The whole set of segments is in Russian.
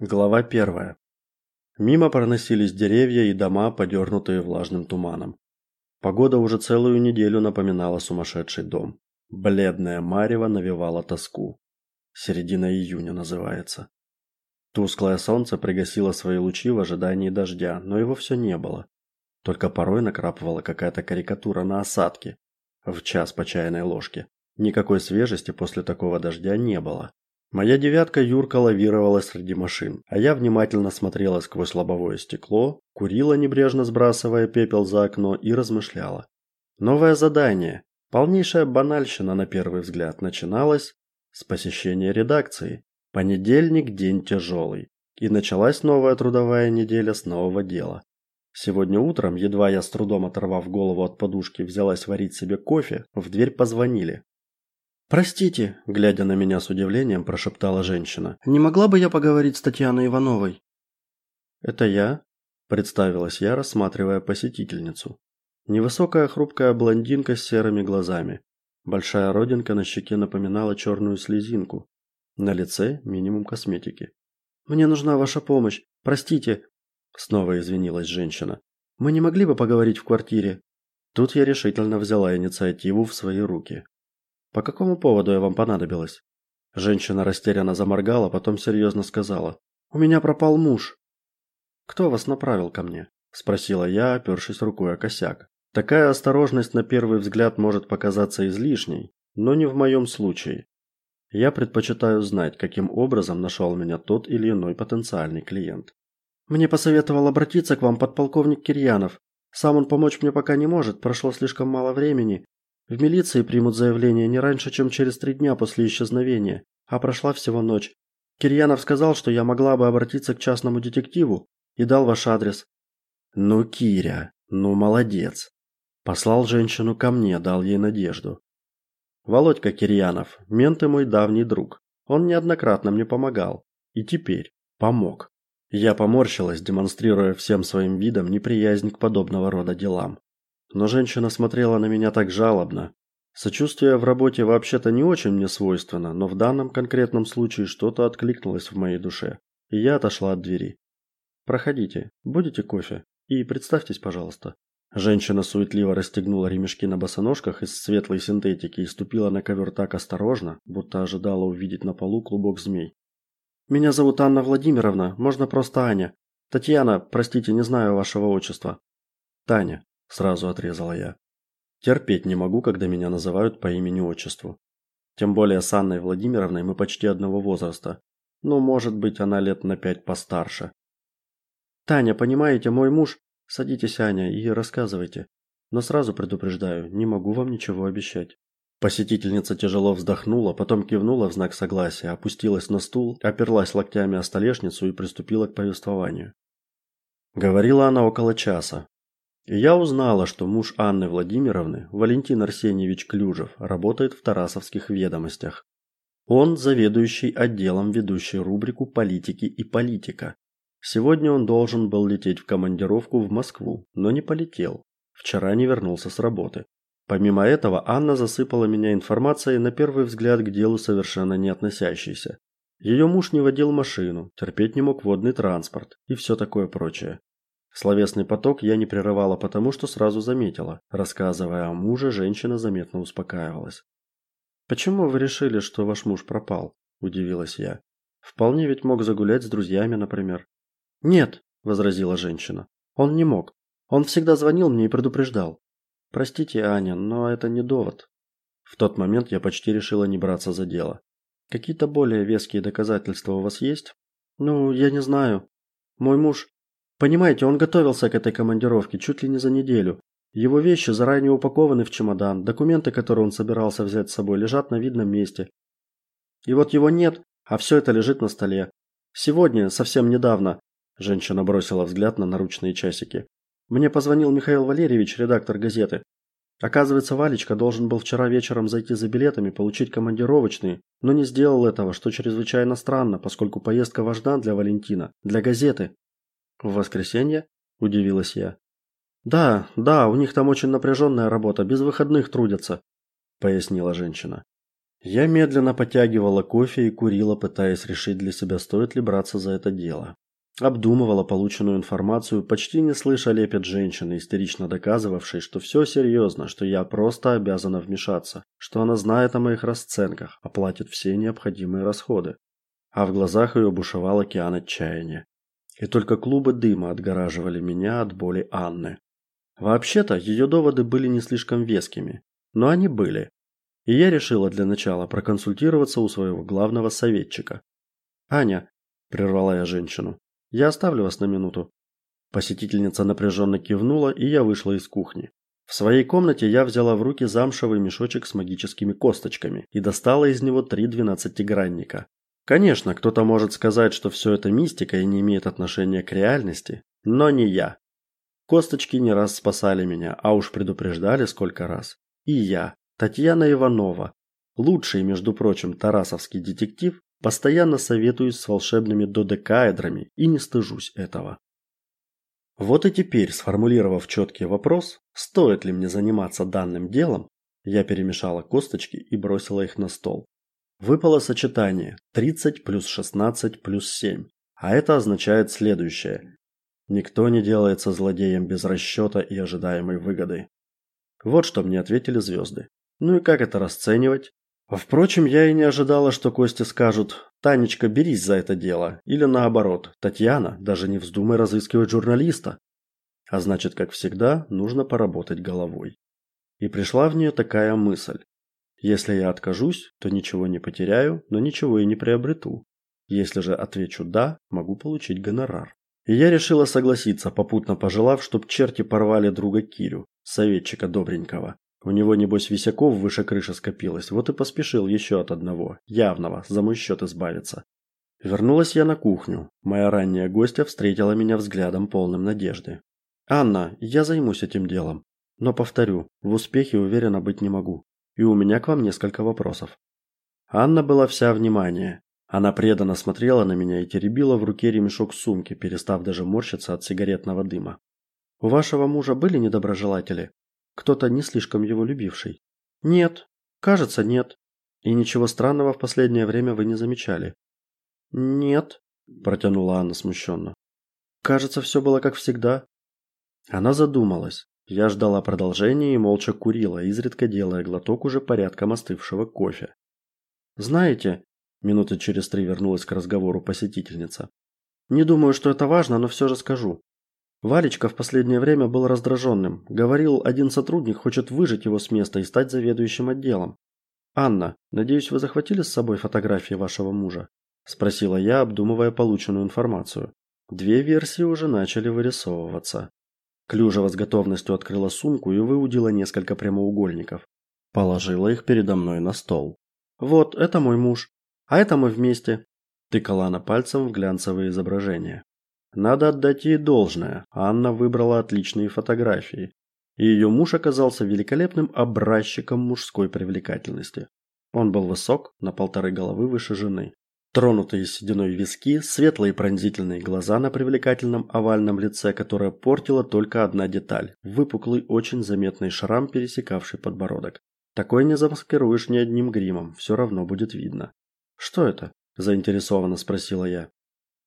Глава первая. Мимо проносились деревья и дома, подернутые влажным туманом. Погода уже целую неделю напоминала сумасшедший дом. Бледная марево навевала тоску. Середина июня называется. Тусклое солнце пригасило свои лучи в ожидании дождя, но его все не было. Только порой накрапывала какая-то карикатура на осадке в час по чайной ложке. Никакой свежести после такого дождя не было. Моя девятка Юрка лавировала среди машин, а я внимательно смотрела сквозь лобовое стекло, курила небрежно сбрасывая пепел за окно и размышляла. Новое задание, полнейшая банальщина на первый взгляд, начиналось с посещения редакции. Понедельник день тяжелый, и началась новая трудовая неделя с нового дела. Сегодня утром, едва я с трудом оторвав голову от подушки, взялась варить себе кофе, в дверь позвонили. Простите, глядя на меня с удивлением, прошептала женщина. Не могла бы я поговорить с Татьяной Ивановой? Это я, представилась я, рассматривая посетительницу. Невысокая хрупкая блондинка с серыми глазами. Большая родинка на щеке напоминала черную слезинку. На лице минимум косметики. Мне нужна ваша помощь. Простите, снова извинилась женщина. Мы не могли бы поговорить в квартире? Тут я решительно взяла инициативу в свои руки. По какому поводу я вам понадобилась? Женщина растерянно заморгала, потом серьезно сказала: "У меня пропал муж". Кто вас направил ко мне? спросила я, опёршись рукой о косяк. Такая осторожность на первый взгляд может показаться излишней, но не в моем случае. Я предпочитаю знать, каким образом нашел меня тот или иной потенциальный клиент. Мне посоветовал обратиться к вам подполковник Кирьянов. Сам он помочь мне пока не может, прошло слишком мало времени, в милиции примут заявление не раньше, чем через три дня после исчезновения, а прошла всего ночь. Кирьянов сказал, что я могла бы обратиться к частному детективу и дал ваш адрес. Ну, Киря, ну молодец. Послал женщину ко мне, дал ей надежду. Володька Кирьянов, мент и мой давний друг. Он неоднократно мне помогал. И теперь помог. Я поморщилась, демонстрируя всем своим видом неприязнь к подобного рода делам. Но женщина смотрела на меня так жалобно. Сочувствие в работе вообще-то не очень мне свойственно, но в данном конкретном случае что-то откликнулось в моей душе, и я отошла от двери. Проходите, будете кофе и представьтесь, пожалуйста. Женщина суетливо расстегнула ремешки на босоножках из светлой синтетики и ступила на ковер так осторожно, будто ожидала увидеть на полу клубок змей. Меня зовут Анна Владимировна, можно просто Аня. Татьяна, простите, не знаю вашего отчества. Таня, сразу отрезала я. Терпеть не могу, когда меня называют по имени-отчеству. Тем более с Анной Владимировной мы почти одного возраста. Ну, может быть, она лет на пять постарше. Таня, понимаете, мой муж... Садитесь, Аня, и рассказывайте. Но сразу предупреждаю, не могу вам ничего обещать. Посетительница тяжело вздохнула, потом кивнула в знак согласия, опустилась на стул, оперлась локтями о столешницу и приступила к повествованию. Говорила она около часа, и я узнала, что муж Анны Владимировны, Валентин Арсеньевич Клюжев, работает в Тарасовских ведомостях. Он заведующий отделом, ведущий рубрику политики и политика. Сегодня он должен был лететь в командировку в Москву, но не полетел. Вчера не вернулся с работы. Помимо этого, Анна засыпала меня информацией на первый взгляд к делу совершенно не относящейся. Ее муж не водил машину, терпеть не мог водный транспорт и все такое прочее. Словесный поток я не прерывала потому, что сразу заметила. Рассказывая о муже, женщина заметно успокаивалась. «Почему вы решили, что ваш муж пропал?» – удивилась я. «Вполне ведь мог загулять с друзьями, например». «Нет», – возразила женщина. «Он не мог. Он всегда звонил мне и предупреждал». «Простите, Аня, но это не довод». В тот момент я почти решила не браться за дело. «Какие-то более веские доказательства у вас есть?» «Ну, я не знаю. Мой муж Понимаете, он готовился к этой командировке чуть ли не за неделю. Его вещи заранее упакованы в чемодан, документы, которые он собирался взять с собой, лежат на видном месте. И вот его нет, а все это лежит на столе. Сегодня, совсем недавно, женщина бросила взгляд на наручные часики. Мне позвонил Михаил Валерьевич, редактор газеты. Оказывается, Валечка должен был вчера вечером зайти за билетами, получить командировочные, но не сделал этого, что чрезвычайно странно, поскольку поездка важна для Валентина, для газеты. В воскресенье? удивилась я. Да, да, у них там очень напряженная работа, без выходных трудятся, пояснила женщина. Я медленно потягивала кофе и курила, пытаясь решить для себя, стоит ли браться за это дело. Обдумывала полученную информацию, почти не слыша лепет женщины, истерично доказывавшей, что все серьезно, что я просто обязана вмешаться, что она знает о моих расценках, оплатит все необходимые расходы. А в глазах ее бушевал океан отчаяния. И только клубы дыма отгораживали меня от боли Анны. Вообще-то, ее доводы были не слишком вескими, но они были. И я решила для начала проконсультироваться у своего главного советчика. Аня, прервала я женщину. Я оставлю вас на минуту. Посетительница напряженно кивнула, и я вышла из кухни. В своей комнате я взяла в руки замшевый мешочек с магическими косточками и достала из него три двенадцатигранника. Конечно, кто-то может сказать, что все это мистика и не имеет отношения к реальности, но не я. Косточки не раз спасали меня, а уж предупреждали сколько раз. И я, Татьяна Иванова, лучший, между прочим, тарасовский детектив, Постоянно советуюсь с волшебными додекаэдрами и не стыжусь этого. Вот и теперь, сформулировав четкий вопрос, стоит ли мне заниматься данным делом, я перемешала косточки и бросила их на стол. Выпало сочетание 30 плюс 16 плюс 7, а это означает следующее. Никто не делается злодеем без расчета и ожидаемой выгоды. Вот что мне ответили звезды. Ну и как это расценивать? Впрочем, я и не ожидала, что Кости скажут «Танечка, берись за это дело» или наоборот «Татьяна, даже не вздумай разыскивать журналиста». А значит, как всегда, нужно поработать головой. И пришла в нее такая мысль. Если я откажусь, то ничего не потеряю, но ничего и не приобрету. Если же отвечу «да», могу получить гонорар. И я решила согласиться, попутно пожелав, чтоб черти порвали друга Кирю, советчика добренького. У него, небось, висяков выше крыши скопилось, вот и поспешил еще от одного, явного, за мой счет избавиться. Вернулась я на кухню. Моя ранняя гостья встретила меня взглядом полным надежды. «Анна, я займусь этим делом. Но, повторю, в успехе уверена быть не могу. И у меня к вам несколько вопросов». Анна была вся внимание. Она преданно смотрела на меня и теребила в руке ремешок сумки, перестав даже морщиться от сигаретного дыма. «У вашего мужа были недоброжелатели?» Кто-то не слишком его любивший? Нет. Кажется, нет. И ничего странного в последнее время вы не замечали? Нет, протянула Анна смущенно. Кажется, все было как всегда. Она задумалась. Я ждала продолжения и молча курила, изредка делая глоток уже порядком остывшего кофе. Знаете, минуты через три вернулась к разговору посетительница. Не думаю, что это важно, но все же скажу. Валечка в последнее время был раздраженным. Говорил, один сотрудник хочет выжить его с места и стать заведующим отделом. Анна, надеюсь, вы захватили с собой фотографии вашего мужа, спросила я, обдумывая полученную информацию. Две версии уже начали вырисовываться. Клюжева с готовностью открыла сумку и выудила несколько прямоугольников. Положила их передо мной на стол. Вот, это мой муж. А это мы вместе. Тыкала она пальцем в глянцевые изображения. Надо отдать ей должное. Анна выбрала отличные фотографии. И ее муж оказался великолепным образчиком мужской привлекательности. Он был высок, на полторы головы выше жены. Тронутые сединой виски, светлые пронзительные глаза на привлекательном овальном лице, которое портила только одна деталь – выпуклый, очень заметный шрам, пересекавший подбородок. Такой не замаскируешь ни одним гримом, все равно будет видно. «Что это?» – заинтересованно спросила я.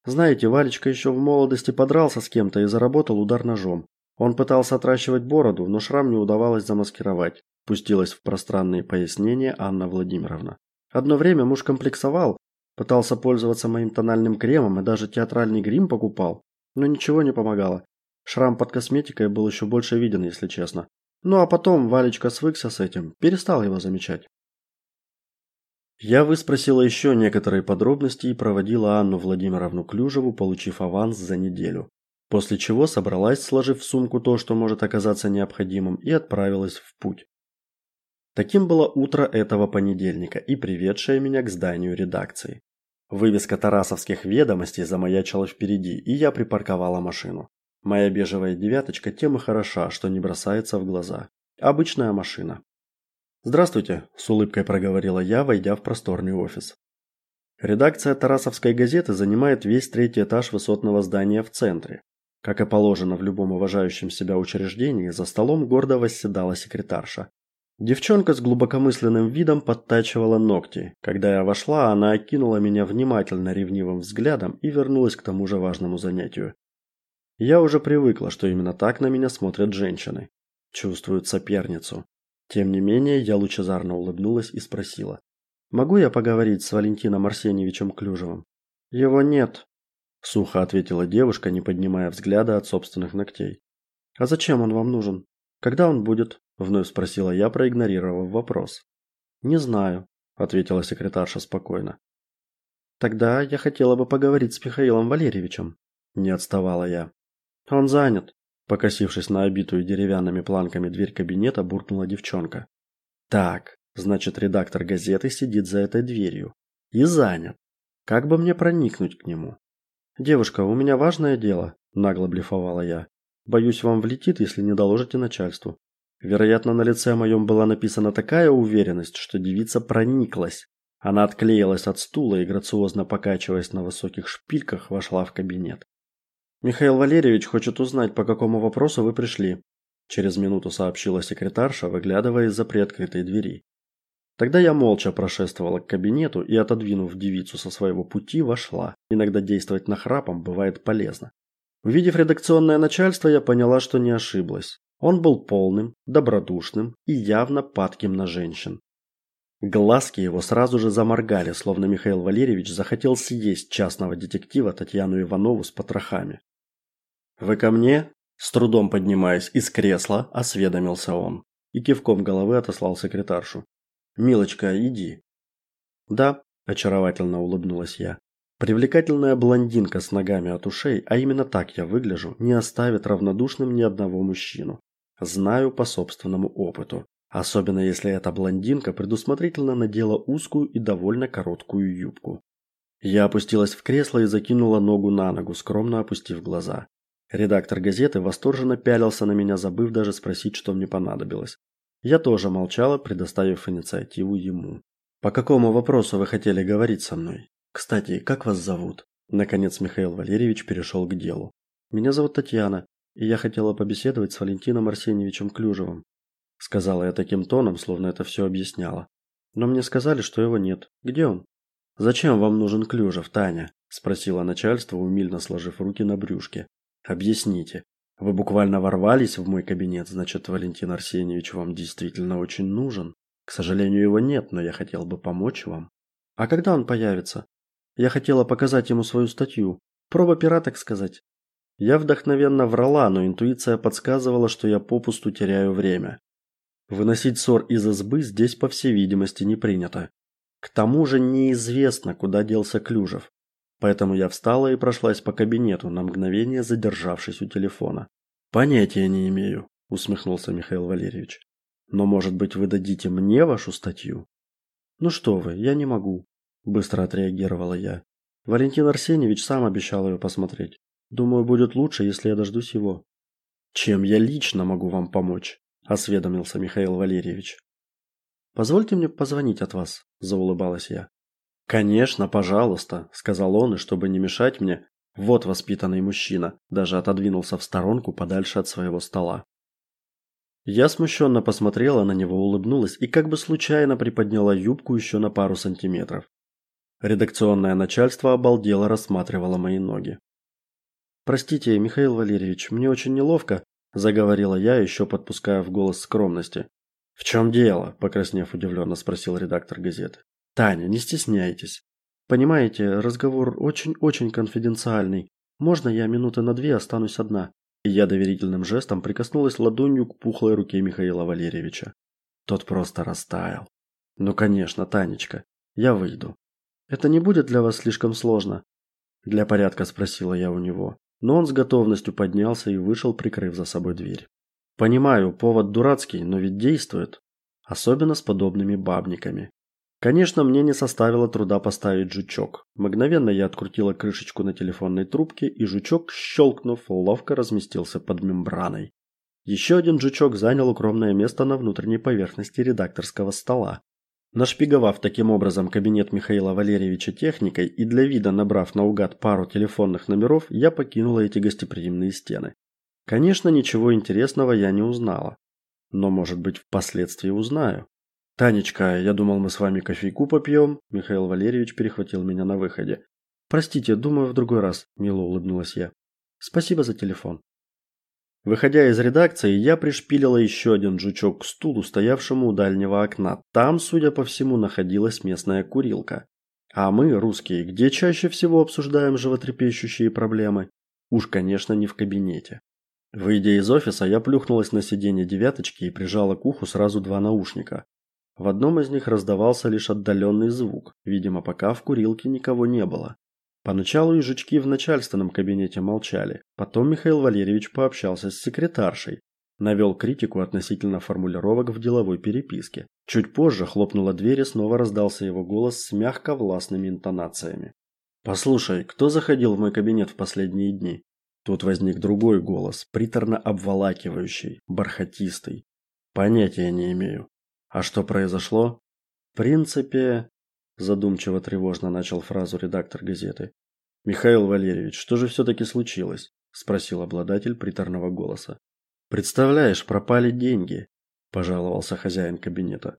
Знаете, Валечка еще в молодости подрался с кем-то и заработал удар ножом. Он пытался отращивать бороду, но шрам не удавалось замаскировать. Пустилась в пространные пояснения Анна Владимировна. Одно время муж комплексовал, пытался пользоваться моим тональным кремом и даже театральный грим покупал, но ничего не помогало. Шрам под косметикой был еще больше виден, если честно. Ну а потом Валечка свыкся с этим, перестал его замечать. Я выспросила еще некоторые подробности и проводила Анну Владимировну Клюжеву, получив аванс за неделю. После чего собралась, сложив в сумку то, что может оказаться необходимым, и отправилась в путь. Таким было утро этого понедельника и приведшее меня к зданию редакции. Вывеска Тарасовских ведомостей замаячила впереди, и я припарковала машину. Моя бежевая девяточка тем и хороша, что не бросается в глаза. Обычная машина. «Здравствуйте», – с улыбкой проговорила я, войдя в просторный офис. Редакция Тарасовской газеты занимает весь третий этаж высотного здания в центре. Как и положено в любом уважающем себя учреждении, за столом гордо восседала секретарша. Девчонка с глубокомысленным видом подтачивала ногти. Когда я вошла, она окинула меня внимательно ревнивым взглядом и вернулась к тому же важному занятию. Я уже привыкла, что именно так на меня смотрят женщины. Чувствуют соперницу. Тем не менее, я лучезарно улыбнулась и спросила: "Могу я поговорить с Валентином Арсеньевичем Клюжевым?" "Его нет", сухо ответила девушка, не поднимая взгляда от собственных ногтей. "А зачем он вам нужен? Когда он будет?" Вновь спросила я, проигнорировав вопрос. "Не знаю", ответила секретарша спокойно. "Тогда я хотела бы поговорить с Михаилом Валерьевичем", не отставала я. Он занят, покосившись на обитую деревянными планками дверь кабинета, буркнула девчонка. Так, значит, редактор газеты сидит за этой дверью и занят. Как бы мне проникнуть к нему? Девушка, у меня важное дело, нагло блефовала я. Боюсь, вам влетит, если не доложите начальству. Вероятно, на лице моем была написана такая уверенность, что девица прониклась. Она отклеилась от стула и грациозно покачиваясь на высоких шпильках, вошла в кабинет. Михаил Валерьевич хочет узнать, по какому вопросу вы пришли, через минуту сообщила секретарша, выглядывая из-за приоткрытой двери. Тогда я молча прошествовала к кабинету и, отодвинув девицу со своего пути, вошла. Иногда действовать нахрапом бывает полезно. Увидев редакционное начальство, я поняла, что не ошиблась. Он был полным, добродушным и явно падким на женщин. Глазки его сразу же заморгали, словно Михаил Валерьевич захотел съесть частного детектива Татьяну Иванову с потрохами. Вы ко мне? С трудом поднимаясь из кресла, осведомился он и кивком головы отослал секретаршу. Милочка, иди. Да, очаровательно улыбнулась я. Привлекательная блондинка с ногами от ушей, а именно так я выгляжу, не оставит равнодушным ни одного мужчину. Знаю по собственному опыту, особенно если эта блондинка предусмотрительно надела узкую и довольно короткую юбку. Я опустилась в кресло и закинула ногу на ногу, скромно опустив глаза. Редактор газеты восторженно пялился на меня, забыв даже спросить, что мне понадобилось. Я тоже молчала, предоставив инициативу ему. По какому вопросу вы хотели говорить со мной? Кстати, как вас зовут? Наконец Михаил Валерьевич перешел к делу. Меня зовут Татьяна, и я хотела побеседовать с Валентином Арсеньевичем Клюжевым, сказала я таким тоном, словно это все объясняла. Но мне сказали, что его нет. Где он? Зачем вам нужен Клюжев, Таня? спросила начальство, умильно сложив руки на брюшке. Объясните. Вы буквально ворвались в мой кабинет, значит, Валентин Арсеньевич вам действительно очень нужен. К сожалению, его нет, но я хотел бы помочь вам. А когда он появится? Я хотела показать ему свою статью. Проба пера, так сказать. Я вдохновенно врала, но интуиция подсказывала, что я попусту теряю время. Выносить ссор из избы здесь, по всей видимости, не принято. К тому же неизвестно, куда делся Клюжев. Поэтому я встала и прошлась по кабинету, на мгновение задержавшись у телефона. Понятия не имею, усмехнулся Михаил Валерьевич. Но, может быть, вы дадите мне вашу статью? Ну что вы, я не могу, быстро отреагировала я. Валентин Арсеньевич сам обещал ее посмотреть. Думаю, будет лучше, если я дождусь его. Чем я лично могу вам помочь? осведомился Михаил Валерьевич. Позвольте мне позвонить от вас, заулыбалась я. Конечно, пожалуйста, сказал он, и чтобы не мешать мне, вот воспитанный мужчина, даже отодвинулся в сторонку подальше от своего стола. Я смущенно посмотрела на него, улыбнулась и как бы случайно приподняла юбку еще на пару сантиметров. Редакционное начальство обалдело рассматривало мои ноги. Простите, Михаил Валерьевич, мне очень неловко, заговорила я, еще подпуская в голос скромности. В чем дело? покраснев удивленно спросил редактор газеты. Таня, не стесняйтесь. Понимаете, разговор очень-очень конфиденциальный. Можно я минуты на две останусь одна? И я доверительным жестом прикоснулась ладонью к пухлой руке Михаила Валерьевича. Тот просто растаял. Ну, конечно, Танечка, я выйду. Это не будет для вас слишком сложно? Для порядка спросила я у него, но он с готовностью поднялся и вышел, прикрыв за собой дверь. Понимаю, повод дурацкий, но ведь действует, особенно с подобными бабниками. Конечно, мне не составило труда поставить жучок. Мгновенно я открутила крышечку на телефонной трубке, и жучок, щелкнув, ловко разместился под мембраной. Еще один жучок занял укромное место на внутренней поверхности редакторского стола. Нашпиговав таким образом кабинет Михаила Валерьевича техникой и для вида набрав наугад пару телефонных номеров, я покинула эти гостеприимные стены. Конечно, ничего интересного я не узнала. но, может быть, впоследствии узнаю. Танечка, я думал, мы с вами кофейку попьем», – Михаил Валерьевич перехватил меня на выходе. Простите, думаю, в другой раз, мило улыбнулась я. Спасибо за телефон. Выходя из редакции, я пришпилила еще один жучок к стулу, стоявшему у дальнего окна. Там, судя по всему, находилась местная курилка. А мы, русские, где чаще всего обсуждаем животрепещущие проблемы? Уж, конечно, не в кабинете. Выйдя из офиса, я плюхнулась на сиденье девяточки и прижала к уху сразу два наушника. В одном из них раздавался лишь отдаленный звук, видимо, пока в курилке никого не было. Поначалу ежички в начальственном кабинете молчали. Потом Михаил Валерьевич пообщался с секретаршей, навел критику относительно формулировок в деловой переписке. Чуть позже хлопнула дверь и снова раздался его голос с мягко властными интонациями. Послушай, кто заходил в мой кабинет в последние дни? Тут возник другой голос, приторно обволакивающий, бархатистый. Понятия не имею. А что произошло? В принципе, задумчиво тревожно начал фразу редактор газеты. Михаил Валерьевич, что же все таки случилось? спросил обладатель приторного голоса. Представляешь, пропали деньги, пожаловался хозяин кабинета.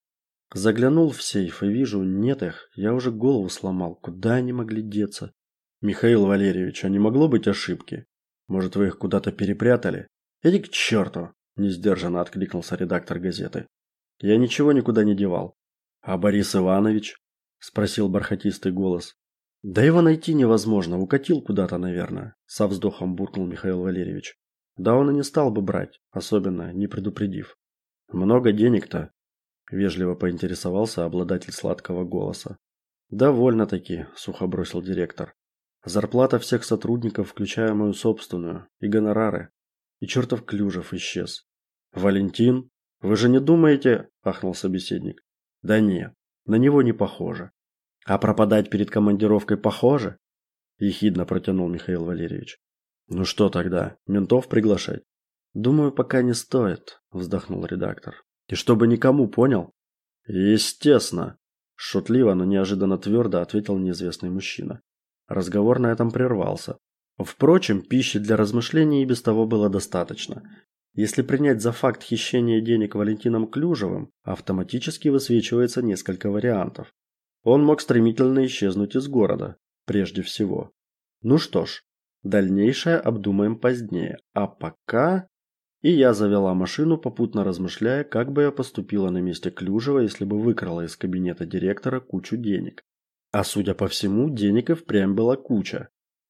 Заглянул в сейф и вижу, нет их. Я уже голову сломал, куда они могли деться? Михаил Валерьевич, а не могло быть ошибки? Может, вы их куда-то перепрятали? Иди к черту!» – несдержанно откликнулся редактор газеты. Я ничего никуда не девал. А Борис Иванович? Спросил бархатистый голос. Да его найти невозможно, укатил куда-то, наверное, со вздохом буркнул Михаил Валерьевич. Да он и не стал бы брать, особенно не предупредив. Много денег-то? вежливо поинтересовался обладатель сладкого голоса. Довольно-таки, сухо бросил директор. Зарплата всех сотрудников, включая мою собственную, и гонорары. И чертов Клюжев исчез. Валентин, вы же не думаете, ахнул собеседник. Да нет, на него не похоже. А пропадать перед командировкой похоже? ехидно протянул Михаил Валерьевич. Ну что тогда, ментов приглашать? Думаю, пока не стоит, вздохнул редактор. И чтобы никому, понял? Естественно, шутливо, но неожиданно твердо ответил неизвестный мужчина. Разговор на этом прервался. Впрочем, пищи для размышлений и без того было достаточно. Если принять за факт хищения денег Валентином Клюжевым, автоматически высвечивается несколько вариантов. Он мог стремительно исчезнуть из города, прежде всего. Ну что ж, дальнейшее обдумаем позднее. А пока и я завела машину, попутно размышляя, как бы я поступила на месте Клюжева, если бы выкрала из кабинета директора кучу денег. А судя по всему, денег и впрямь была куча.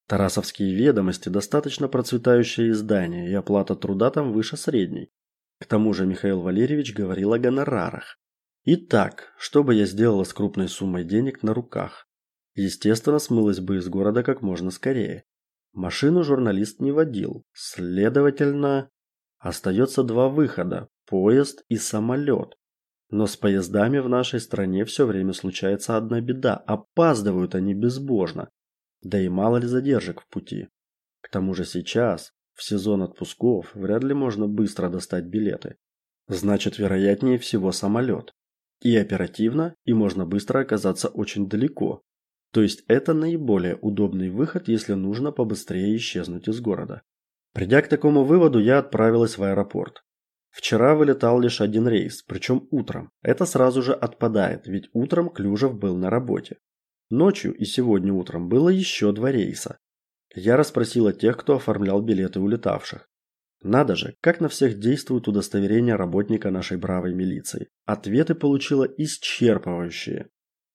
Тарасовские ведомости достаточно процветающее издание, и оплата труда там выше средней. К тому же Михаил Валерьевич говорил о гонорарах. Итак, что бы я сделала с крупной суммой денег на руках? Естественно, смылась бы из города как можно скорее. Машину журналист не водил, следовательно, остается два выхода: поезд и самолет. Но с поездами в нашей стране все время случается одна беда опаздывают они безбожно. Да и мало ли задержек в пути. К тому же сейчас, в сезон отпусков, вряд ли можно быстро достать билеты. Значит, вероятнее всего самолет. И оперативно, и можно быстро оказаться очень далеко. То есть это наиболее удобный выход, если нужно побыстрее исчезнуть из города. Придя к такому выводу, я отправилась в аэропорт. Вчера вылетал лишь один рейс, причем утром. Это сразу же отпадает, ведь утром Клюжев был на работе. Ночью и сегодня утром было еще два рейса. Я расспросила тех, кто оформлял билеты улетавших. Надо же, как на всех действует удостоверение работника нашей бравой милиции. Ответы получила исчерпывающие.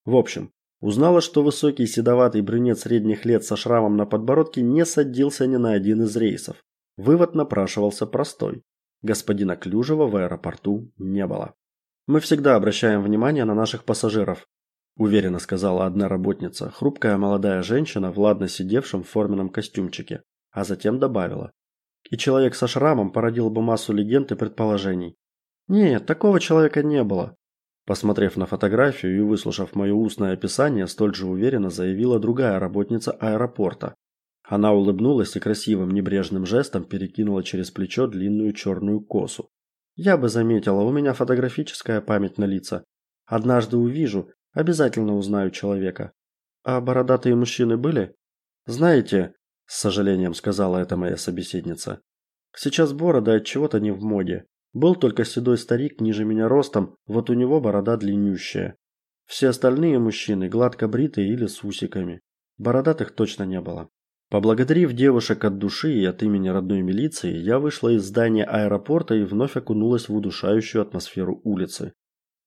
В общем, узнала, что высокий седоватый брюнет средних лет со шрамом на подбородке не садился ни на один из рейсов. Вывод напрашивался простой. Господина Клюжева в аэропорту не было. Мы всегда обращаем внимание на наших пассажиров, уверенно сказала одна работница, хрупкая молодая женщина в ладно сидевшем форменном костюмчике, а затем добавила: "И человек со шрамом породил бы массу легенд и предположений. Нет, такого человека не было". Посмотрев на фотографию и выслушав мое устное описание, столь же уверенно заявила другая работница аэропорта. Она улыбнулась и красивым небрежным жестом перекинула через плечо длинную черную косу. Я бы заметила, у меня фотографическая память на лица. Однажды увижу, Обязательно узнаю человека. А бородатые мужчины были? Знаете, с сожалением сказала эта моя собеседница. Сейчас бороды от чего-то не в моде. Был только седой старик ниже меня ростом, вот у него борода длиннющая. Все остальные мужчины гладко бритые или с усиками. Бородатых точно не было. Поблагодарив девушек от души и от имени родной милиции, я вышла из здания аэропорта и вновь окунулась в удушающую атмосферу улицы.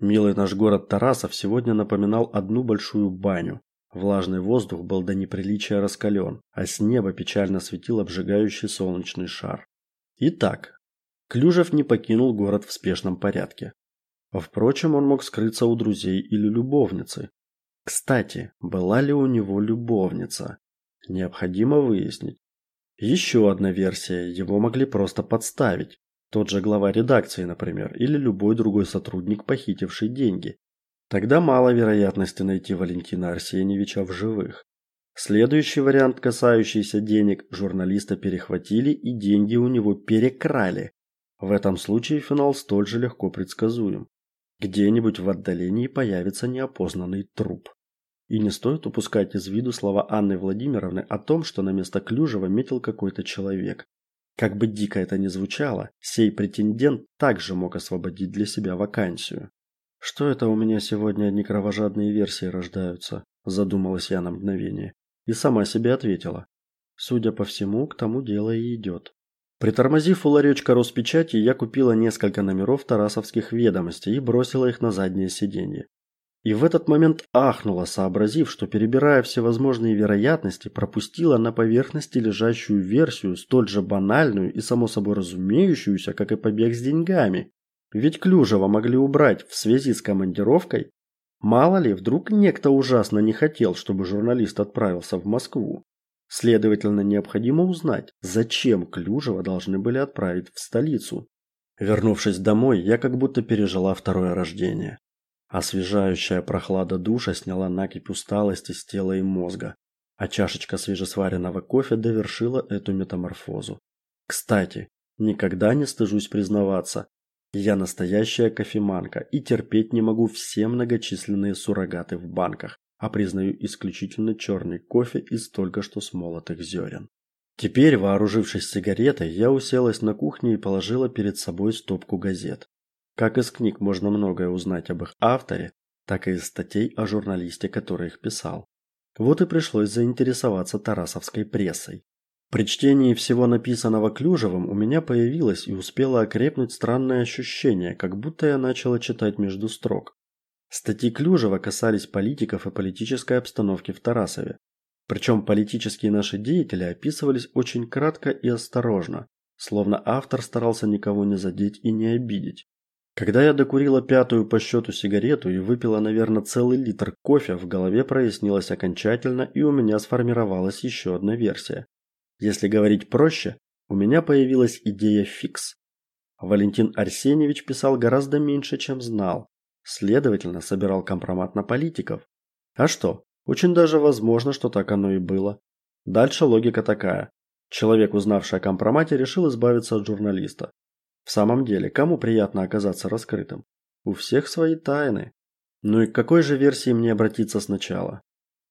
Милый наш город Тарасов сегодня напоминал одну большую баню. Влажный воздух был до неприличия раскален, а с неба печально светил обжигающий солнечный шар. Итак, Клюжев не покинул город в спешном порядке. Впрочем, он мог скрыться у друзей или любовницы. Кстати, была ли у него любовница? Необходимо выяснить. Еще одна версия, его могли просто подставить. Тот же глава редакции, например, или любой другой сотрудник, похитивший деньги. Тогда мало вероятности найти Валентина Арсеньевича в живых. Следующий вариант, касающийся денег, журналиста перехватили и деньги у него перекрали. В этом случае финал столь же легко предсказуем. Где-нибудь в отдалении появится неопознанный труп. И не стоит упускать из виду слова Анны Владимировны о том, что на место Клюжева метил какой-то человек. Как бы дико это ни звучало, сей претендент также мог освободить для себя вакансию. Что это у меня сегодня одни кровожадные версии рождаются, задумалась я на мгновение и сама себе ответила: судя по всему, к тому дело и идет. Притормозив у ларечка Роспечати, я купила несколько номеров Тарасовских ведомостей и бросила их на заднее сиденье. И в этот момент ахнула, сообразив, что перебирая всевозможные вероятности, пропустила на поверхности лежащую версию, столь же банальную и само собой разумеющуюся, как и побег с деньгами. Ведь Клюжева могли убрать в связи с командировкой. Мало ли, вдруг некто ужасно не хотел, чтобы журналист отправился в Москву. Следовательно, необходимо узнать, зачем Клюжева должны были отправить в столицу. Вернувшись домой, я как будто пережила второе рождение. Освежающая прохлада душа сняла накипь усталости с тела и мозга, а чашечка свежесваренного кофе довершила эту метаморфозу. Кстати, никогда не стыжусь признаваться, я настоящая кофеманка и терпеть не могу все многочисленные суррогаты в банках, а признаю исключительно черный кофе из только что смолотых зерен. Теперь, вооружившись сигаретой, я уселась на кухне и положила перед собой стопку газет. Как из книг можно многое узнать об их авторе, так и из статей о журналисте, который их писал. Вот и пришлось заинтересоваться тарасовской прессой. При чтении всего написанного Клюжевым у меня появилось и успело окрепнуть странное ощущение, как будто я начала читать между строк. Статьи Клюжева касались политиков и политической обстановки в Тарасове. Причем политические наши деятели описывались очень кратко и осторожно, словно автор старался никого не задеть и не обидеть. Когда я докурила пятую по счету сигарету и выпила, наверное, целый литр кофе, в голове прояснилось окончательно, и у меня сформировалась еще одна версия. Если говорить проще, у меня появилась идея фикс. Валентин Арсеньевич писал гораздо меньше, чем знал. Следовательно, собирал компромат на политиков. А что? Очень даже возможно, что так оно и было. Дальше логика такая. Человек, узнавший о компромате, решил избавиться от журналиста. В самом деле, кому приятно оказаться раскрытым? У всех свои тайны. Ну и к какой же версии мне обратиться сначала?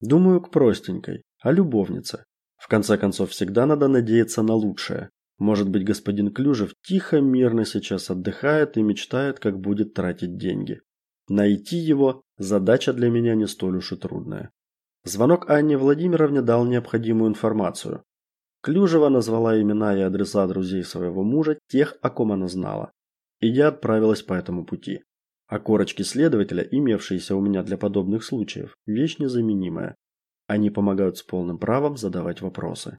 Думаю, к простенькой, о любовнице. В конце концов, всегда надо надеяться на лучшее. Может быть, господин Клюжев тихо, мирно сейчас отдыхает и мечтает, как будет тратить деньги. Найти его – задача для меня не столь уж и трудная. Звонок Анне Владимировне дал необходимую информацию. Клюжева назвала имена и адреса друзей своего мужа, тех, о ком она знала. И я отправилась по этому пути. А корочки следователя, имевшиеся у меня для подобных случаев, вещь незаменимая. Они помогают с полным правом задавать вопросы.